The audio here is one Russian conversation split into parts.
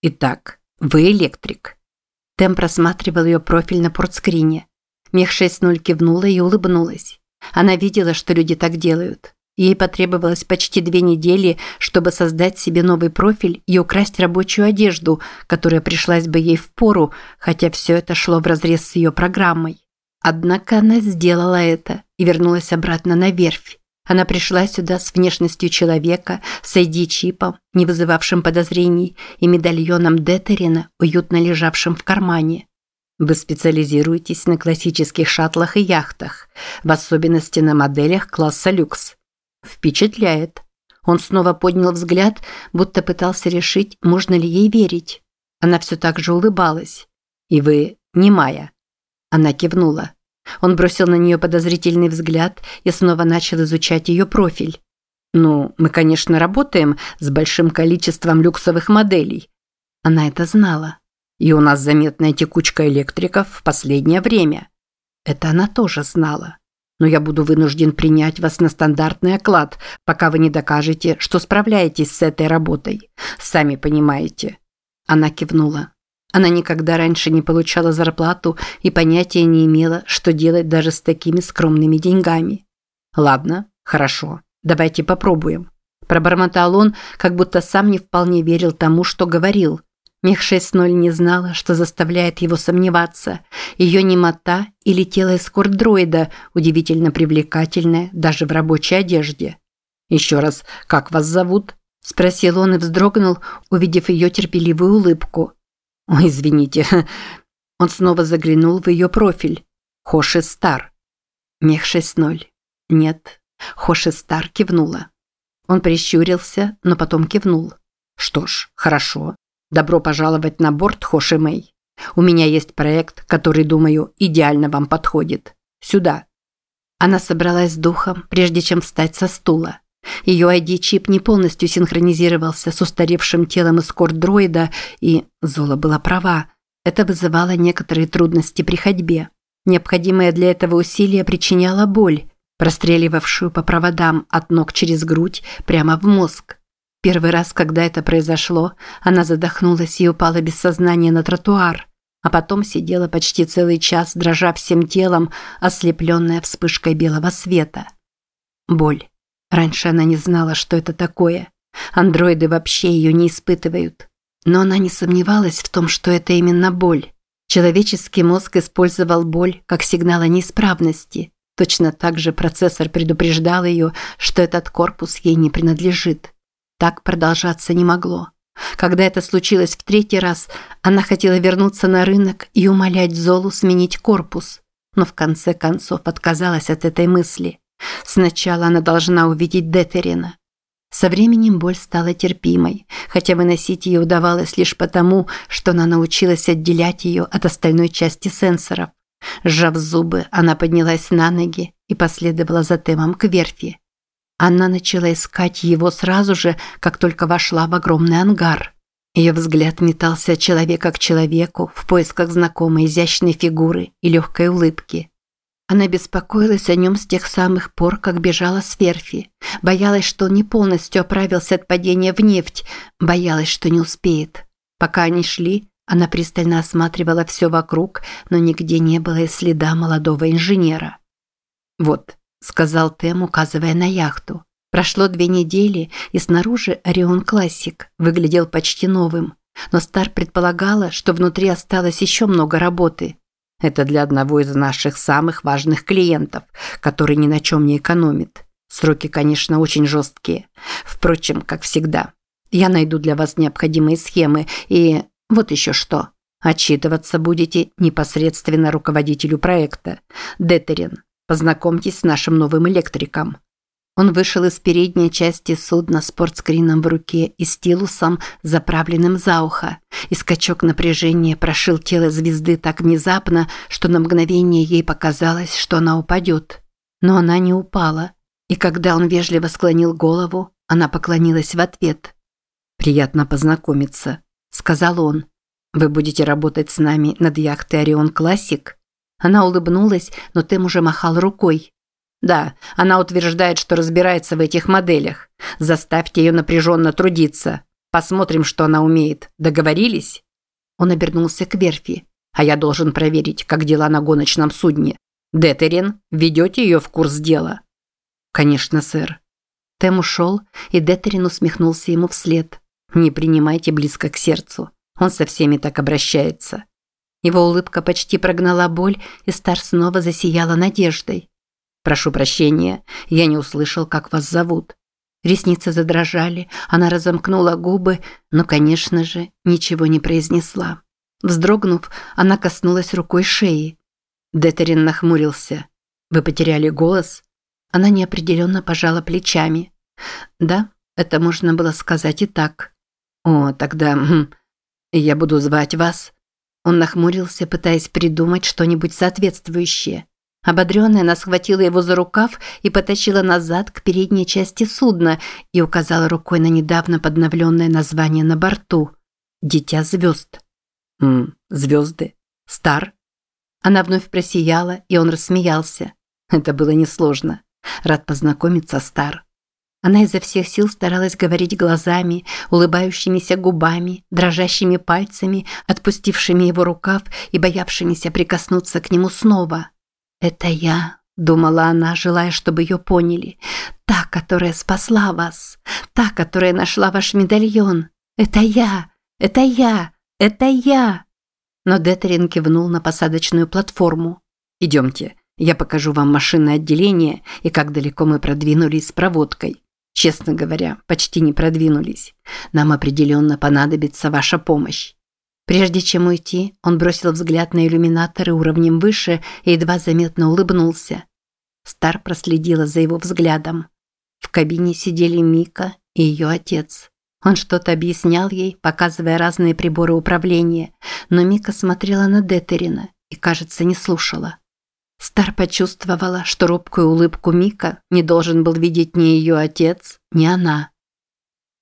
Итак, вы электрик. Тем просматривал ее профиль на портскрине. Мех 6.0 кивнула и улыбнулась. Она видела, что люди так делают. Ей потребовалось почти две недели, чтобы создать себе новый профиль и украсть рабочую одежду, которая пришлась бы ей в пору, хотя все это шло вразрез с ее программой. Однако она сделала это и вернулась обратно на верфь. Она пришла сюда с внешностью человека, с ID-чипом, не вызывавшим подозрений, и медальоном Детерина, уютно лежавшим в кармане. Вы специализируетесь на классических шаттлах и яхтах, в особенности на моделях класса люкс. Впечатляет. Он снова поднял взгляд, будто пытался решить, можно ли ей верить. Она все так же улыбалась. И вы не Майя. Она кивнула. Он бросил на нее подозрительный взгляд и снова начал изучать ее профиль. «Ну, мы, конечно, работаем с большим количеством люксовых моделей». Она это знала. «И у нас заметная текучка электриков в последнее время». Это она тоже знала. «Но я буду вынужден принять вас на стандартный оклад, пока вы не докажете, что справляетесь с этой работой. Сами понимаете». Она кивнула. Она никогда раньше не получала зарплату и понятия не имела, что делать даже с такими скромными деньгами. «Ладно, хорошо, давайте попробуем». Пробормотал он, как будто сам не вполне верил тому, что говорил. Мех 6.0 не знала, что заставляет его сомневаться. Ее немота или тело эскорт-дроида, удивительно привлекательное даже в рабочей одежде. «Еще раз, как вас зовут?» – спросил он и вздрогнул, увидев ее терпеливую улыбку. Ой, извините. Он снова заглянул в ее профиль. Хоши Стар. Мех 6.0. Нет. Хоши Стар кивнула. Он прищурился, но потом кивнул. Что ж, хорошо. Добро пожаловать на борт Хоши Мэй. У меня есть проект, который, думаю, идеально вам подходит. Сюда. Она собралась с духом, прежде чем встать со стула. Ее ID-чип не полностью синхронизировался с устаревшим телом эскорт-дроида, и Зола была права. Это вызывало некоторые трудности при ходьбе. Необходимое для этого усилие причиняло боль, простреливавшую по проводам от ног через грудь прямо в мозг. Первый раз, когда это произошло, она задохнулась и упала без сознания на тротуар, а потом сидела почти целый час, дрожа всем телом, ослепленная вспышкой белого света. Боль. Раньше она не знала, что это такое. Андроиды вообще ее не испытывают. Но она не сомневалась в том, что это именно боль. Человеческий мозг использовал боль как сигнал о неисправности. Точно так же процессор предупреждал ее, что этот корпус ей не принадлежит. Так продолжаться не могло. Когда это случилось в третий раз, она хотела вернуться на рынок и умолять Золу сменить корпус, но в конце концов отказалась от этой мысли. Сначала она должна увидеть Детерина. Со временем боль стала терпимой, хотя выносить ее удавалось лишь потому, что она научилась отделять ее от остальной части сенсоров. Сжав зубы, она поднялась на ноги и последовала за Темом к верфи. Она начала искать его сразу же, как только вошла в огромный ангар. Ее взгляд метался от человека к человеку в поисках знакомой изящной фигуры и легкой улыбки. Она беспокоилась о нем с тех самых пор, как бежала с верфи. Боялась, что он не полностью оправился от падения в нефть. Боялась, что не успеет. Пока они шли, она пристально осматривала все вокруг, но нигде не было и следа молодого инженера. «Вот», – сказал Тем, указывая на яхту. Прошло две недели, и снаружи Орион Классик выглядел почти новым. Но Стар предполагала, что внутри осталось еще много работы. Это для одного из наших самых важных клиентов, который ни на чем не экономит. Сроки, конечно, очень жесткие. Впрочем, как всегда. Я найду для вас необходимые схемы и вот еще что. Отчитываться будете непосредственно руководителю проекта. Детерин, познакомьтесь с нашим новым электриком. Он вышел из передней части судна с портскрином в руке и стилусом, заправленным за ухо. И скачок напряжения прошил тело звезды так внезапно, что на мгновение ей показалось, что она упадет. Но она не упала. И когда он вежливо склонил голову, она поклонилась в ответ. «Приятно познакомиться», – сказал он. «Вы будете работать с нами над яхтой «Орион Классик»?» Она улыбнулась, но Тем уже махал рукой. Да, она утверждает, что разбирается в этих моделях. Заставьте ее напряженно трудиться. посмотрим, что она умеет. Договорились?» Он обернулся к верфи. «А я должен проверить, как дела на гоночном судне. Детерин, введете ее в курс дела?» «Конечно, сэр». Тем ушел, и Детерин усмехнулся ему вслед. «Не принимайте близко к сердцу. Он со всеми так обращается». Его улыбка почти прогнала боль, и Стар снова засияла надеждой. «Прошу прощения, я не услышал, как вас зовут». Ресницы задрожали, она разомкнула губы, но, конечно же, ничего не произнесла. Вздрогнув, она коснулась рукой шеи. Детерин нахмурился. «Вы потеряли голос?» Она неопределенно пожала плечами. «Да, это можно было сказать и так». «О, тогда... Хм, я буду звать вас». Он нахмурился, пытаясь придумать что-нибудь соответствующее. Ободренная, она схватила его за рукав и потащила назад к передней части судна и указала рукой на недавно подновленное название на борту – «Дитя звезд». «Ммм, звезды? Стар?» Она вновь просияла, и он рассмеялся. Это было несложно. Рад познакомиться, Стар. Она изо всех сил старалась говорить глазами, улыбающимися губами, дрожащими пальцами, отпустившими его рукав и боявшимися прикоснуться к нему снова. «Это я», – думала она, желая, чтобы ее поняли. «Та, которая спасла вас. Та, которая нашла ваш медальон. Это я. Это я. Это я». Но Детерин кивнул на посадочную платформу. «Идемте, я покажу вам машинное отделение и как далеко мы продвинулись с проводкой. Честно говоря, почти не продвинулись. Нам определенно понадобится ваша помощь. Прежде чем уйти, он бросил взгляд на иллюминаторы уровнем выше и едва заметно улыбнулся. Стар проследила за его взглядом. В кабине сидели Мика и ее отец. Он что-то объяснял ей, показывая разные приборы управления, но Мика смотрела на Детерина и, кажется, не слушала. Стар почувствовала, что робкую улыбку Мика не должен был видеть ни ее отец, ни она.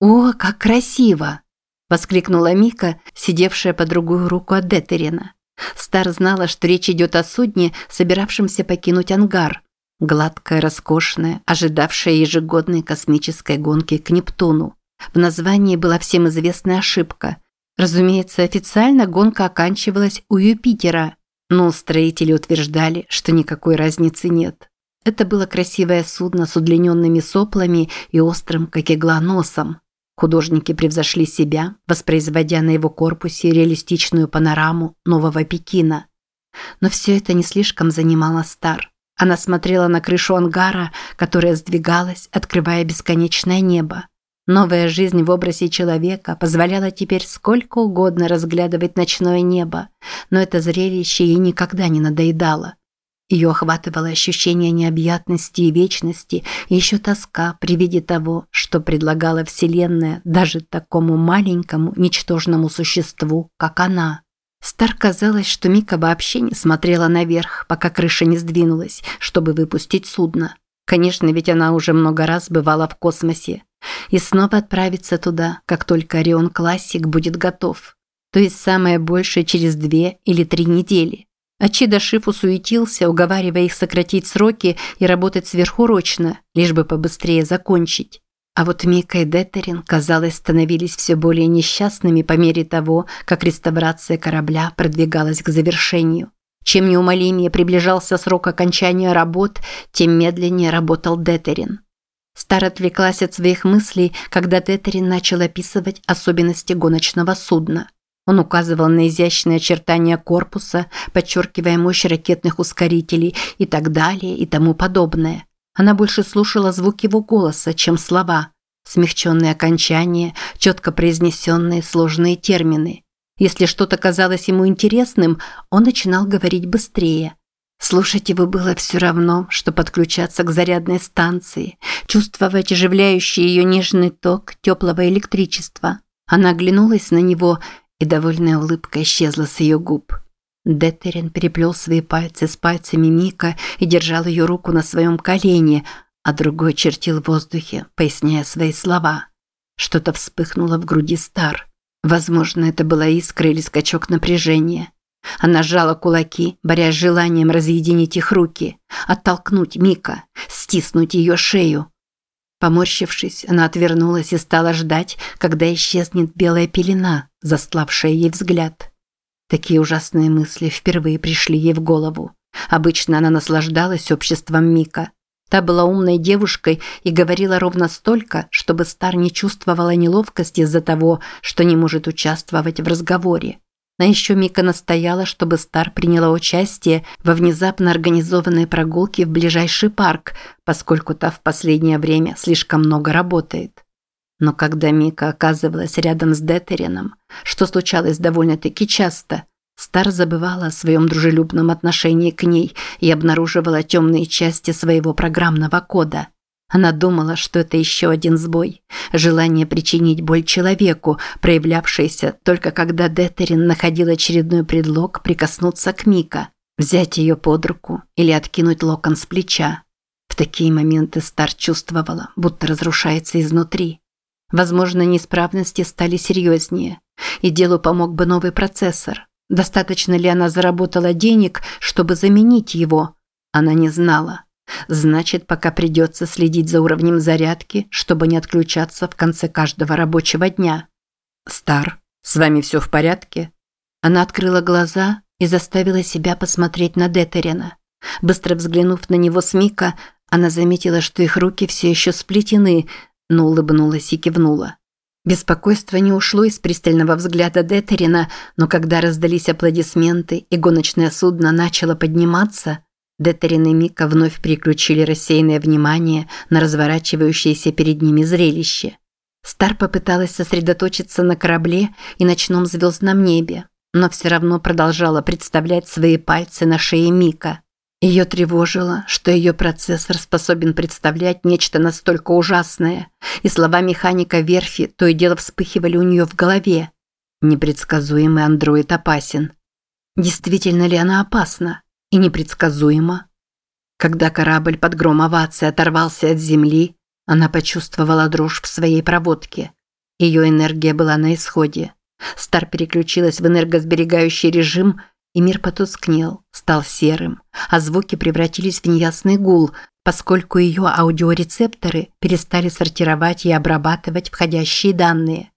«О, как красиво!» Воскликнула Мика, сидевшая по другую руку от Детерина. Стар знала, что речь идет о судне, собиравшемся покинуть ангар. Гладкое, роскошное, ожидавшее ежегодной космической гонки к Нептуну. В названии была всем известная ошибка. Разумеется, официально гонка оканчивалась у Юпитера, но строители утверждали, что никакой разницы нет. Это было красивое судно с удлиненными соплами и острым, как игла, носом. Художники превзошли себя, воспроизводя на его корпусе реалистичную панораму нового Пекина. Но все это не слишком занимало Стар. Она смотрела на крышу ангара, которая сдвигалась, открывая бесконечное небо. Новая жизнь в образе человека позволяла теперь сколько угодно разглядывать ночное небо, но это зрелище ей никогда не надоедало. Ее охватывало ощущение необъятности и вечности, и еще тоска при виде того, что предлагала Вселенная даже такому маленькому, ничтожному существу, как она. Стар казалось, что Мика вообще не смотрела наверх, пока крыша не сдвинулась, чтобы выпустить судно. Конечно, ведь она уже много раз бывала в космосе. И снова отправится туда, как только Орион Классик будет готов. То есть самое большее через две или три недели. Ачида Шифу суетился, уговаривая их сократить сроки и работать сверхурочно, лишь бы побыстрее закончить. А вот Мика и Детерин, казалось, становились все более несчастными по мере того, как реставрация корабля продвигалась к завершению. Чем неумолимее приближался срок окончания работ, тем медленнее работал Детерин. Стар отвлеклась от своих мыслей, когда Детерин начал описывать особенности гоночного судна – он указывал на изящные очертания корпуса, подчеркивая мощь ракетных ускорителей и так далее и тому подобное. Она больше слушала звук его голоса, чем слова. Смягченные окончания, четко произнесенные сложные термины. Если что-то казалось ему интересным, он начинал говорить быстрее. Слушать его было все равно, что подключаться к зарядной станции, чувствовать оживляющий ее нежный ток теплого электричества. Она оглянулась на него и довольная улыбка исчезла с ее губ. Детерин переплел свои пальцы с пальцами Мика и держал ее руку на своем колене, а другой чертил в воздухе, поясняя свои слова. Что-то вспыхнуло в груди Стар. Возможно, это была искра или скачок напряжения. Она сжала кулаки, борясь с желанием разъединить их руки, оттолкнуть Мика, стиснуть ее шею. Поморщившись, она отвернулась и стала ждать, когда исчезнет белая пелена, застлавшая ей взгляд. Такие ужасные мысли впервые пришли ей в голову. Обычно она наслаждалась обществом Мика. Та была умной девушкой и говорила ровно столько, чтобы Стар не чувствовала неловкости из-за того, что не может участвовать в разговоре. А еще Мика настояла, чтобы Стар приняла участие во внезапно организованной прогулке в ближайший парк, поскольку та в последнее время слишком много работает. Но когда Мика оказывалась рядом с Детерином, что случалось довольно-таки часто, Стар забывала о своем дружелюбном отношении к ней и обнаруживала темные части своего программного кода – она думала, что это еще один сбой. Желание причинить боль человеку, проявлявшееся только когда Детерин находил очередной предлог прикоснуться к Мика, взять ее под руку или откинуть локон с плеча. В такие моменты Стар чувствовала, будто разрушается изнутри. Возможно, неисправности стали серьезнее, и делу помог бы новый процессор. Достаточно ли она заработала денег, чтобы заменить его? Она не знала. Значит, пока придется следить за уровнем зарядки, чтобы не отключаться в конце каждого рабочего дня. Стар, с вами все в порядке? Она открыла глаза и заставила себя посмотреть на Детерина. Быстро взглянув на него с Мика, она заметила, что их руки все еще сплетены, но улыбнулась и кивнула. Беспокойство не ушло из пристального взгляда Детерина, но когда раздались аплодисменты и гоночное судно начало подниматься – Детерин и Мика вновь переключили рассеянное внимание на разворачивающееся перед ними зрелище. Стар попыталась сосредоточиться на корабле и ночном звездном небе, но все равно продолжала представлять свои пальцы на шее Мика. Ее тревожило, что ее процессор способен представлять нечто настолько ужасное, и слова механика верфи то и дело вспыхивали у нее в голове. Непредсказуемый андроид опасен. Действительно ли она опасна? И непредсказуемо. Когда корабль под гром овации оторвался от земли, она почувствовала дрожь в своей проводке. Ее энергия была на исходе. Стар переключилась в энергосберегающий режим, и мир потускнел, стал серым, а звуки превратились в неясный гул, поскольку ее аудиорецепторы перестали сортировать и обрабатывать входящие данные.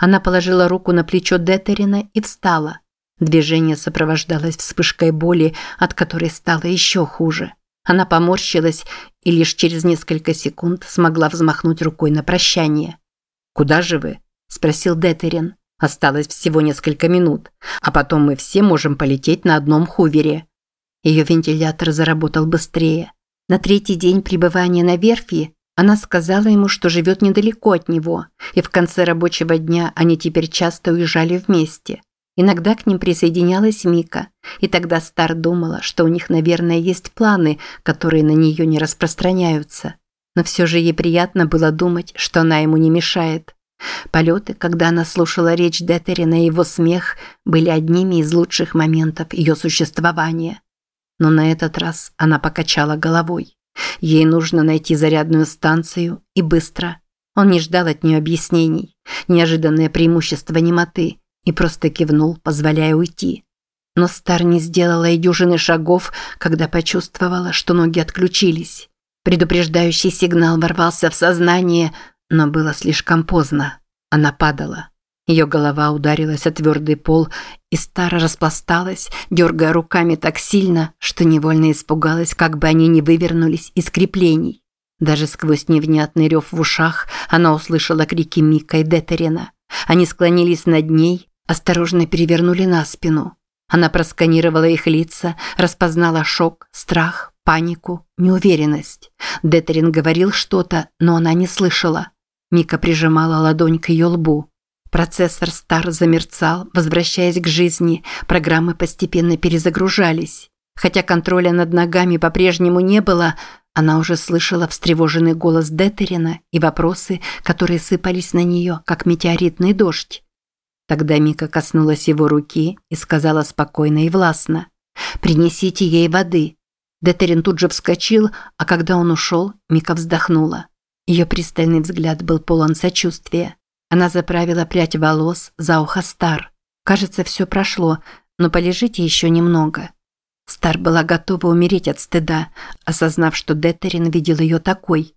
Она положила руку на плечо Детерина и встала – Движение сопровождалось вспышкой боли, от которой стало еще хуже. Она поморщилась и лишь через несколько секунд смогла взмахнуть рукой на прощание. «Куда же вы?» – спросил Детерин. «Осталось всего несколько минут, а потом мы все можем полететь на одном хувере». Ее вентилятор заработал быстрее. На третий день пребывания на верфи она сказала ему, что живет недалеко от него, и в конце рабочего дня они теперь часто уезжали вместе – Иногда к ним присоединялась Мика, и тогда Стар думала, что у них, наверное, есть планы, которые на нее не распространяются. Но все же ей приятно было думать, что она ему не мешает. Полеты, когда она слушала речь Детерина и его смех, были одними из лучших моментов ее существования. Но на этот раз она покачала головой. Ей нужно найти зарядную станцию и быстро. Он не ждал от нее объяснений. Неожиданное преимущество немоты – и просто кивнул, позволяя уйти. Но Стар не сделала и дюжины шагов, когда почувствовала, что ноги отключились. Предупреждающий сигнал ворвался в сознание, но было слишком поздно. Она падала. Ее голова ударилась о твердый пол, и Стара распласталась, дергая руками так сильно, что невольно испугалась, как бы они не вывернулись из креплений. Даже сквозь невнятный рев в ушах она услышала крики Мика и Детерина. Они склонились над ней, осторожно перевернули на спину. Она просканировала их лица, распознала шок, страх, панику, неуверенность. Детерин говорил что-то, но она не слышала. Мика прижимала ладонь к ее лбу. Процессор Стар замерцал, возвращаясь к жизни, программы постепенно перезагружались. Хотя контроля над ногами по-прежнему не было, она уже слышала встревоженный голос Детерина и вопросы, которые сыпались на нее, как метеоритный дождь. Тогда Мика коснулась его руки и сказала спокойно и властно «Принесите ей воды». Детерин тут же вскочил, а когда он ушел, Мика вздохнула. Ее пристальный взгляд был полон сочувствия. Она заправила прядь волос за ухо Стар. Кажется, все прошло, но полежите еще немного. Стар была готова умереть от стыда, осознав, что Детерин видел ее такой.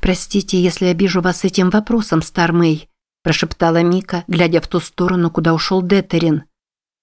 «Простите, если обижу вас этим вопросом, Стар Мэй», – прошептала Мика, глядя в ту сторону, куда ушел Детерин.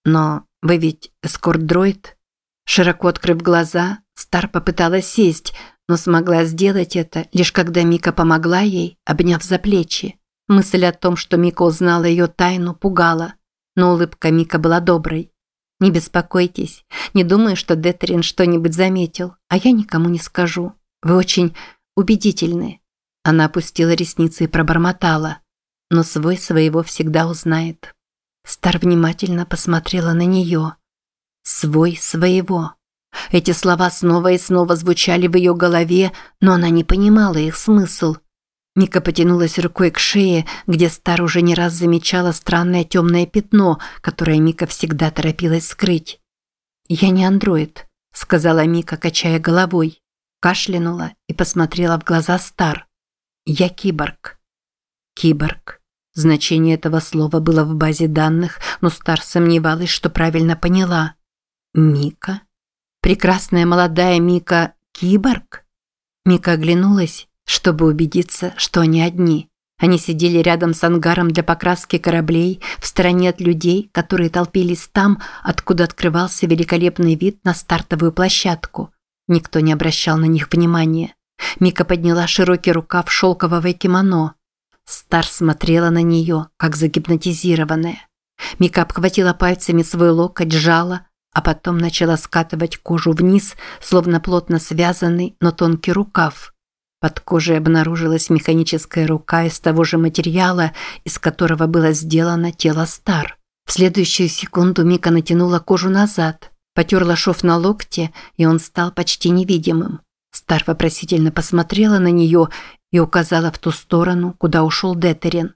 «Но вы ведь эскорт-дроид?» Широко открыв глаза, Стар попыталась сесть, но смогла сделать это, лишь когда Мика помогла ей, обняв за плечи. Мысль о том, что Мика узнала ее тайну, пугала, но улыбка Мика была доброй. «Не беспокойтесь, не думаю, что Детерин что-нибудь заметил, а я никому не скажу. Вы очень убедительны». Она опустила ресницы и пробормотала. «Но свой своего всегда узнает». Стар внимательно посмотрела на нее. «Свой своего». Эти слова снова и снова звучали в ее голове, но она не понимала их смысл. Мика потянулась рукой к шее, где Стар уже не раз замечала странное темное пятно, которое Мика всегда торопилась скрыть. «Я не андроид», – сказала Мика, качая головой. Кашлянула и посмотрела в глаза Стар. «Я киборг». «Киборг». Значение этого слова было в базе данных, но Стар сомневалась, что правильно поняла. «Мика?» Прекрасная молодая Мика – киборг? Мика оглянулась, чтобы убедиться, что они одни. Они сидели рядом с ангаром для покраски кораблей, в стороне от людей, которые толпились там, откуда открывался великолепный вид на стартовую площадку. Никто не обращал на них внимания. Мика подняла широкий рукав шелкового кимоно. Стар смотрела на нее, как загипнотизированная. Мика обхватила пальцами свой локоть, сжала, а потом начала скатывать кожу вниз, словно плотно связанный, но тонкий рукав. Под кожей обнаружилась механическая рука из того же материала, из которого было сделано тело Стар. В следующую секунду Мика натянула кожу назад, потерла шов на локте, и он стал почти невидимым. Стар вопросительно посмотрела на нее и указала в ту сторону, куда ушел Детерин.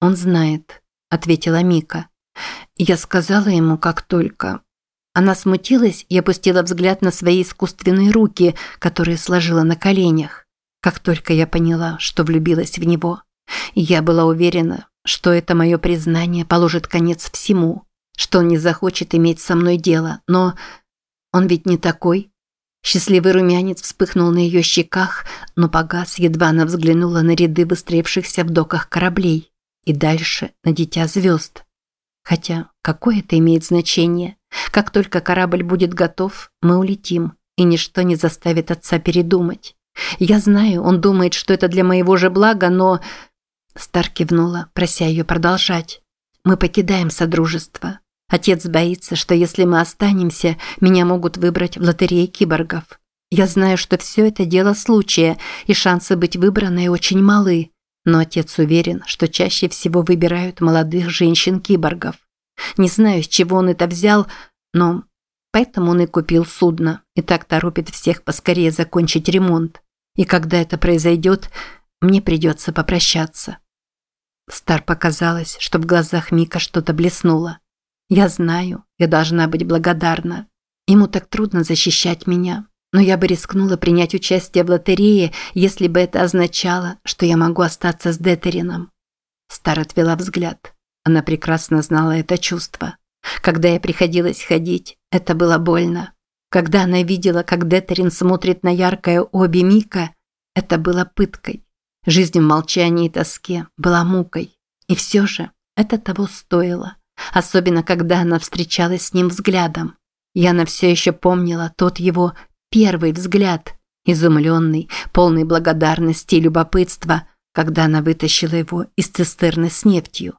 «Он знает», – ответила Мика. «Я сказала ему, как только, она смутилась и опустила взгляд на свои искусственные руки, которые сложила на коленях. Как только я поняла, что влюбилась в него, я была уверена, что это мое признание положит конец всему, что он не захочет иметь со мной дело, но он ведь не такой. Счастливый румянец вспыхнул на ее щеках, но погас, едва она взглянула на ряды выстроившихся в доках кораблей и дальше на дитя звезд. Хотя какое это имеет значение? Как только корабль будет готов, мы улетим, и ничто не заставит отца передумать. Я знаю, он думает, что это для моего же блага, но... Стар кивнула, прося ее продолжать. Мы покидаем Содружество. Отец боится, что если мы останемся, меня могут выбрать в лотерее киборгов. Я знаю, что все это дело случая, и шансы быть выбранной очень малы. Но отец уверен, что чаще всего выбирают молодых женщин-киборгов. Не знаю, с чего он это взял, но поэтому он и купил судно и так торопит всех поскорее закончить ремонт. И когда это произойдет, мне придется попрощаться. Стар показалось, что в глазах Мика что-то блеснуло. Я знаю, я должна быть благодарна. Ему так трудно защищать меня, но я бы рискнула принять участие в лотерее, если бы это означало, что я могу остаться с Детерином. Стар отвела взгляд. Она прекрасно знала это чувство. Когда ей приходилось ходить, это было больно. Когда она видела, как Детерин смотрит на яркое обе Мика, это было пыткой. Жизнь в молчании и тоске была мукой. И все же это того стоило. Особенно, когда она встречалась с ним взглядом. И она все еще помнила тот его Первый взгляд, изумленный, полный благодарности и любопытства, когда она вытащила его из цистерны с нефтью.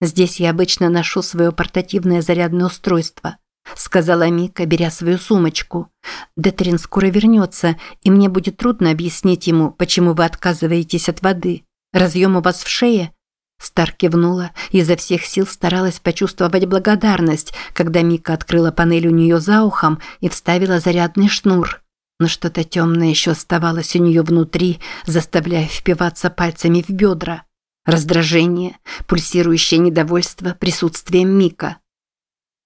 «Здесь я обычно ношу свое портативное зарядное устройство», сказала Мика, беря свою сумочку. «Детерин скоро вернется, и мне будет трудно объяснить ему, почему вы отказываетесь от воды. Разъем у вас в шее?» Стар кивнула и изо всех сил старалась почувствовать благодарность, когда Мика открыла панель у нее за ухом и вставила зарядный шнур. Но что-то темное еще оставалось у нее внутри, заставляя впиваться пальцами в бедра. Раздражение, пульсирующее недовольство присутствием Мика.